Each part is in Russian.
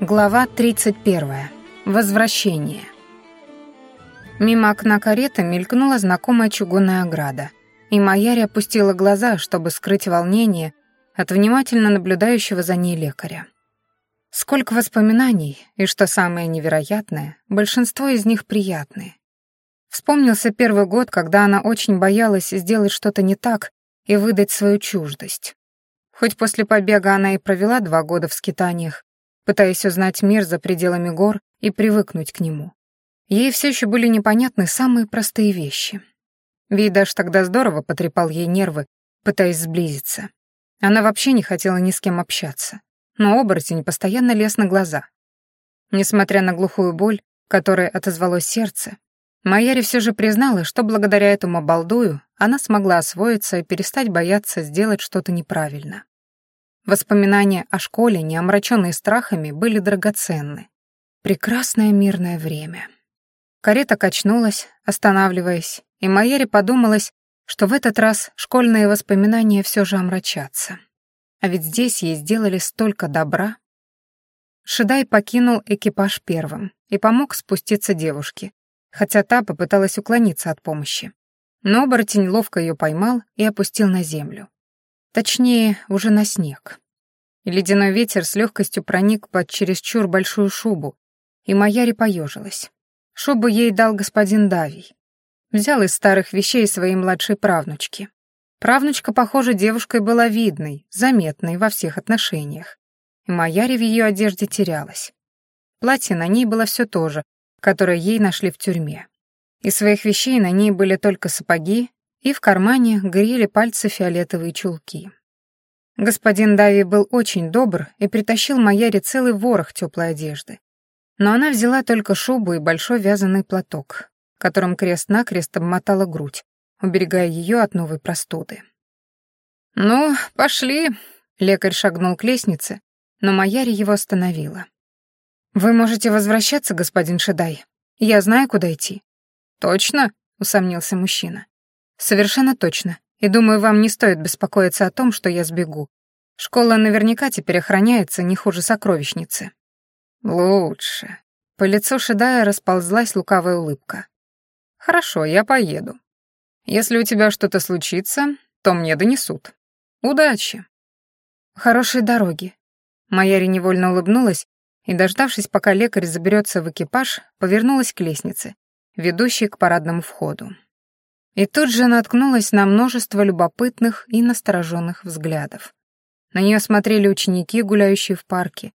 Глава 31. Возвращение. Мимо окна кареты мелькнула знакомая чугунная ограда, и Майяри опустила глаза, чтобы скрыть волнение от внимательно наблюдающего за ней лекаря. Сколько воспоминаний, и что самое невероятное, большинство из них приятные. Вспомнился первый год, когда она очень боялась сделать что-то не так и выдать свою чуждость. Хоть после побега она и провела два года в скитаниях, пытаясь узнать мир за пределами гор и привыкнуть к нему. Ей все еще были непонятны самые простые вещи. Видаш тогда здорово потрепал ей нервы, пытаясь сблизиться. Она вообще не хотела ни с кем общаться. Но оборотень постоянно лез на глаза. Несмотря на глухую боль, которой отозвалось сердце, Майяри все же признала, что благодаря этому балдую она смогла освоиться и перестать бояться сделать что-то неправильно. Воспоминания о школе, не омраченные страхами, были драгоценны. Прекрасное мирное время. Карета качнулась, останавливаясь, и Майере подумалось, что в этот раз школьные воспоминания все же омрачатся. А ведь здесь ей сделали столько добра. Шидай покинул экипаж первым и помог спуститься девушке, хотя та попыталась уклониться от помощи. Но оборотень ловко ее поймал и опустил на землю. Точнее, уже на снег. ледяной ветер с легкостью проник под чересчур большую шубу, и Маяри поежилась. Шубу ей дал господин Давий. Взял из старых вещей своей младшей правнучки. Правнучка, похоже, девушкой была видной, заметной во всех отношениях. И Маяри в ее одежде терялась. Платье на ней было все то же, которое ей нашли в тюрьме. Из своих вещей на ней были только сапоги, и в кармане грели пальцы фиолетовые чулки. Господин Дави был очень добр и притащил Маяре целый ворох теплой одежды. Но она взяла только шубу и большой вязаный платок, которым крест-накрест обмотала грудь, уберегая ее от новой простуды. «Ну, пошли», — лекарь шагнул к лестнице, но Маяре его остановила. «Вы можете возвращаться, господин Шедай. Я знаю, куда идти». «Точно?» — усомнился мужчина. «Совершенно точно. И думаю, вам не стоит беспокоиться о том, что я сбегу. Школа наверняка теперь охраняется не хуже сокровищницы». «Лучше». По лицу Шедая расползлась лукавая улыбка. «Хорошо, я поеду. Если у тебя что-то случится, то мне донесут. Удачи». «Хорошей дороги». Майяри невольно улыбнулась и, дождавшись, пока лекарь заберется в экипаж, повернулась к лестнице, ведущей к парадному входу. И тут же наткнулась на множество любопытных и настороженных взглядов. На нее смотрели ученики, гуляющие в парке.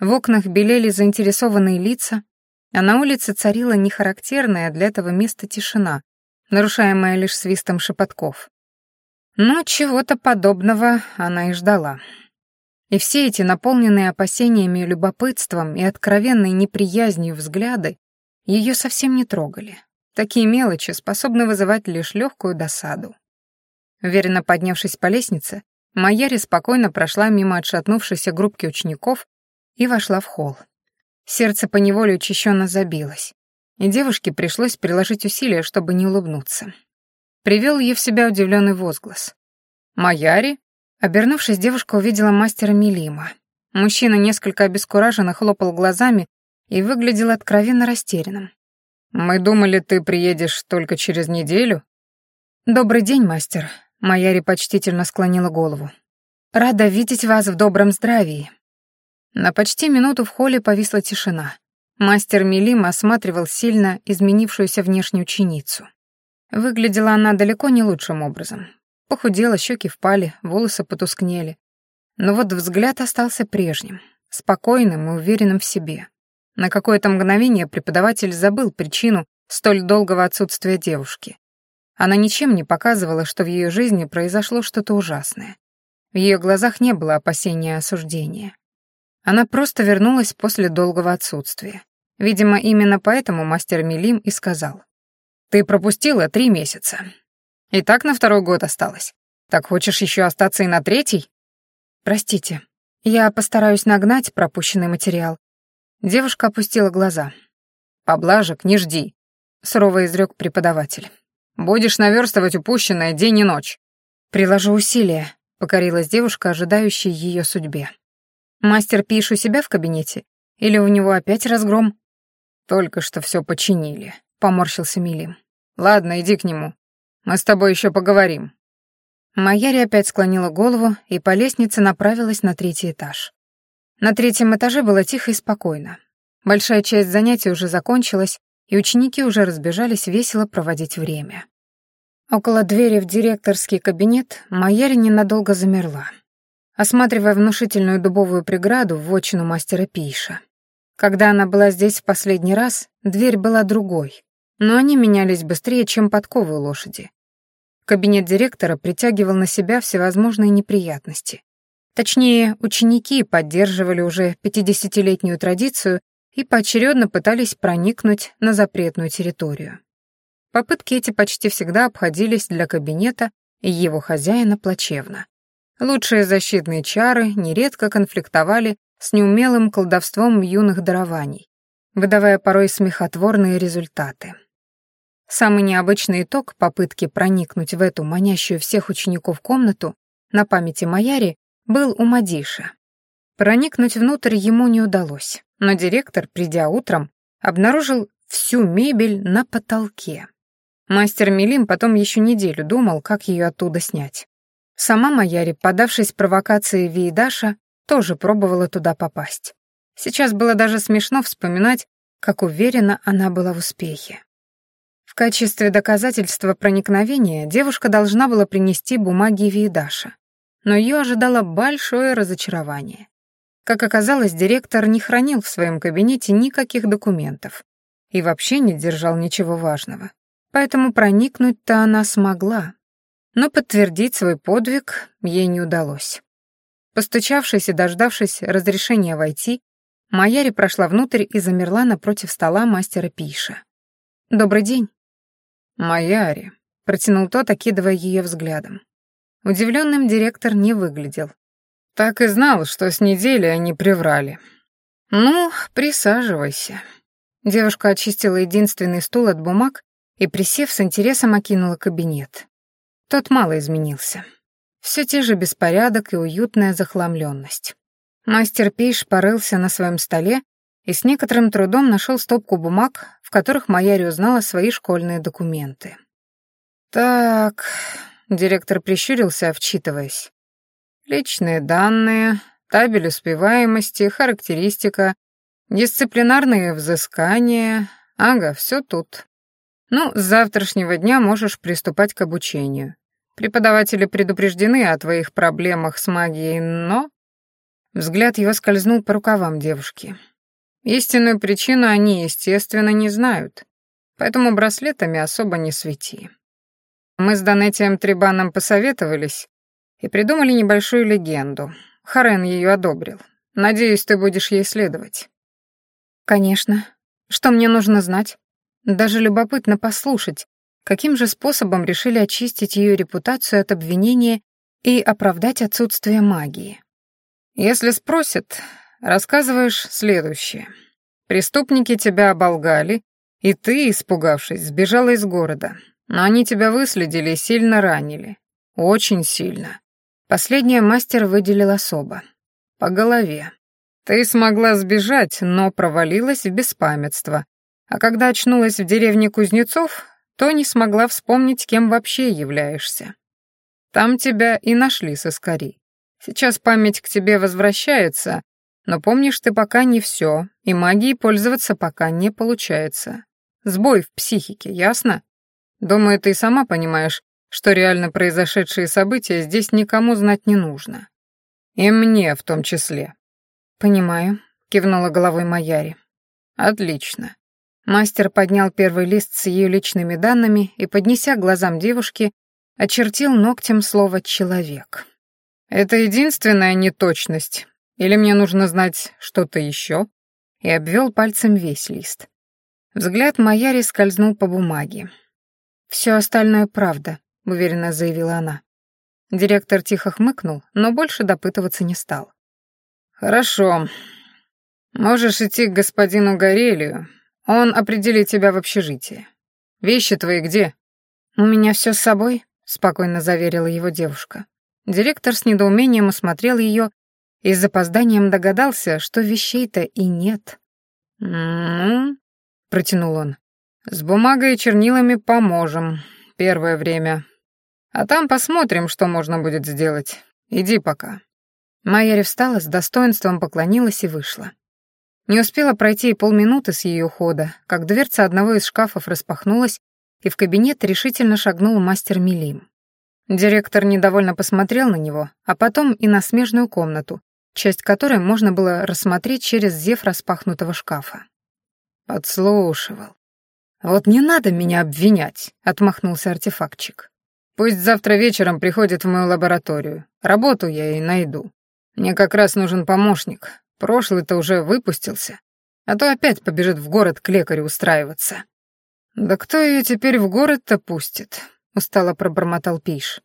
В окнах белели заинтересованные лица, а на улице царила нехарактерная для этого места тишина, нарушаемая лишь свистом шепотков. Но чего-то подобного она и ждала. И все эти наполненные опасениями любопытством и откровенной неприязнью взгляды ее совсем не трогали. Такие мелочи способны вызывать лишь легкую досаду. Уверенно поднявшись по лестнице, Майяри спокойно прошла мимо отшатнувшейся группки учеников и вошла в холл. Сердце поневоле учащенно забилось, и девушке пришлось приложить усилия, чтобы не улыбнуться. Привел ее в себя удивленный возглас. «Майяри?» Обернувшись, девушка увидела мастера Милима. Мужчина несколько обескураженно хлопал глазами и выглядел откровенно растерянным. «Мы думали, ты приедешь только через неделю?» «Добрый день, мастер», — Майяри почтительно склонила голову. «Рада видеть вас в добром здравии». На почти минуту в холле повисла тишина. Мастер Милим осматривал сильно изменившуюся внешнюю ученицу. Выглядела она далеко не лучшим образом. Похудела, щеки впали, волосы потускнели. Но вот взгляд остался прежним, спокойным и уверенным в себе. На какое-то мгновение преподаватель забыл причину столь долгого отсутствия девушки. Она ничем не показывала, что в ее жизни произошло что-то ужасное. В ее глазах не было опасения осуждения. Она просто вернулась после долгого отсутствия. Видимо, именно поэтому мастер Милим и сказал. «Ты пропустила три месяца. И так на второй год осталось. Так хочешь еще остаться и на третий?» «Простите, я постараюсь нагнать пропущенный материал Девушка опустила глаза. «Поблажек не жди», — сурово изрек преподаватель. «Будешь наверстывать упущенное день и ночь». «Приложу усилия», — покорилась девушка, ожидающая ее судьбе. «Мастер Пиш у себя в кабинете? Или у него опять разгром?» «Только что все починили», — поморщился Милим. «Ладно, иди к нему. Мы с тобой еще поговорим». Майяри опять склонила голову и по лестнице направилась на третий этаж. На третьем этаже было тихо и спокойно. Большая часть занятий уже закончилась, и ученики уже разбежались весело проводить время. Около двери в директорский кабинет Майяри ненадолго замерла, осматривая внушительную дубовую преграду в вотчину мастера Пиша. Когда она была здесь в последний раз, дверь была другой, но они менялись быстрее, чем подковы лошади. Кабинет директора притягивал на себя всевозможные неприятности. Точнее, ученики поддерживали уже 50-летнюю традицию и поочередно пытались проникнуть на запретную территорию. Попытки эти почти всегда обходились для кабинета и его хозяина плачевно. Лучшие защитные чары нередко конфликтовали с неумелым колдовством юных дарований, выдавая порой смехотворные результаты. Самый необычный итог попытки проникнуть в эту манящую всех учеников комнату на памяти Маяри был у Мадиша. Проникнуть внутрь ему не удалось, но директор, придя утром, обнаружил всю мебель на потолке. Мастер Милим потом еще неделю думал, как ее оттуда снять. Сама Маяри, подавшись провокации Виидаша, тоже пробовала туда попасть. Сейчас было даже смешно вспоминать, как уверена она была в успехе. В качестве доказательства проникновения девушка должна была принести бумаги Виидаша, но ее ожидало большое разочарование. Как оказалось, директор не хранил в своем кабинете никаких документов и вообще не держал ничего важного. Поэтому проникнуть-то она смогла, но подтвердить свой подвиг ей не удалось. Постучавшись и дождавшись разрешения войти, Маяри прошла внутрь и замерла напротив стола мастера Пиша. «Добрый день». «Маяри», — протянул тот, окидывая ее взглядом. Удивленным директор не выглядел. «Так и знал, что с недели они приврали». «Ну, присаживайся». Девушка очистила единственный стул от бумаг и, присев, с интересом окинула кабинет. Тот мало изменился. Все те же беспорядок и уютная захламленность. Мастер Пейш порылся на своем столе и с некоторым трудом нашел стопку бумаг, в которых Маяри узнала свои школьные документы. «Так...» — директор прищурился, вчитываясь. «Личные данные, табель успеваемости, характеристика, дисциплинарные взыскания. Ага, все тут. Ну, с завтрашнего дня можешь приступать к обучению. Преподаватели предупреждены о твоих проблемах с магией, но...» Взгляд его скользнул по рукавам девушки. Истинную причину они, естественно, не знают, поэтому браслетами особо не свети. Мы с Донетием Трибаном посоветовались и придумали небольшую легенду. Харен ее одобрил. Надеюсь, ты будешь ей следовать. Конечно. Что мне нужно знать? Даже любопытно послушать, каким же способом решили очистить ее репутацию от обвинения и оправдать отсутствие магии. Если спросят, рассказываешь следующее. Преступники тебя оболгали, и ты, испугавшись, сбежала из города. Но они тебя выследили и сильно ранили. Очень сильно. Последнее мастер выделил особо. По голове. Ты смогла сбежать, но провалилась в беспамятство, а когда очнулась в деревне Кузнецов, то не смогла вспомнить, кем вообще являешься. Там тебя и нашли соскари. Сейчас память к тебе возвращается, но помнишь ты пока не все, и магией пользоваться пока не получается. Сбой в психике, ясно? Думаю, ты сама понимаешь, что реально произошедшие события здесь никому знать не нужно. И мне в том числе. Понимаю, кивнула головой Маяри. Отлично. Мастер поднял первый лист с ее личными данными и, поднеся к глазам девушки, очертил ногтем слово «человек». «Это единственная неточность. Или мне нужно знать что-то еще?» И обвел пальцем весь лист. Взгляд Маяри скользнул по бумаге. «Все остальное правда», — уверенно заявила она. Директор тихо хмыкнул, но больше допытываться не стал. «Хорошо. Можешь идти к господину Горелию, он определит тебя в общежитие. Вещи твои где?» «У меня все с собой», — спокойно заверила его девушка. Директор с недоумением осмотрел ее и с запозданием догадался, что вещей-то и нет. «Ну?» — протянул он. «С бумагой и чернилами поможем. Первое время. А там посмотрим, что можно будет сделать. Иди пока». Майяри встала, с достоинством поклонилась и вышла. Не успела пройти и полминуты с ее ухода, как дверца одного из шкафов распахнулась, и в кабинет решительно шагнул мастер Милим. Директор недовольно посмотрел на него, а потом и на смежную комнату, часть которой можно было рассмотреть через зев распахнутого шкафа. «Подслушивал. Вот не надо меня обвинять», — отмахнулся артефактчик. «Пусть завтра вечером приходит в мою лабораторию. Работу я и найду. Мне как раз нужен помощник. Прошлый-то уже выпустился. А то опять побежит в город к лекарю устраиваться». «Да кто ее теперь в город-то пустит?» — устало пробормотал Пиш.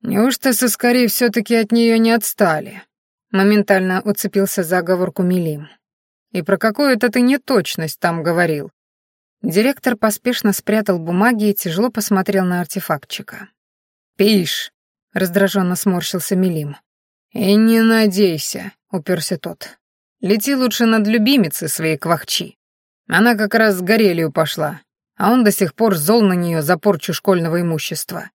«Неужто соскорей все-таки от нее не отстали?» Моментально уцепился за оговорку Милим. «И про какую-то ты неточность там говорил». Директор поспешно спрятал бумаги и тяжело посмотрел на артефактчика. «Пиш!» — раздраженно сморщился Милим. «И не надейся», — уперся тот. «Лети лучше над любимицей своей квахчи. Она как раз с горелью пошла, а он до сих пор зол на нее за порчу школьного имущества.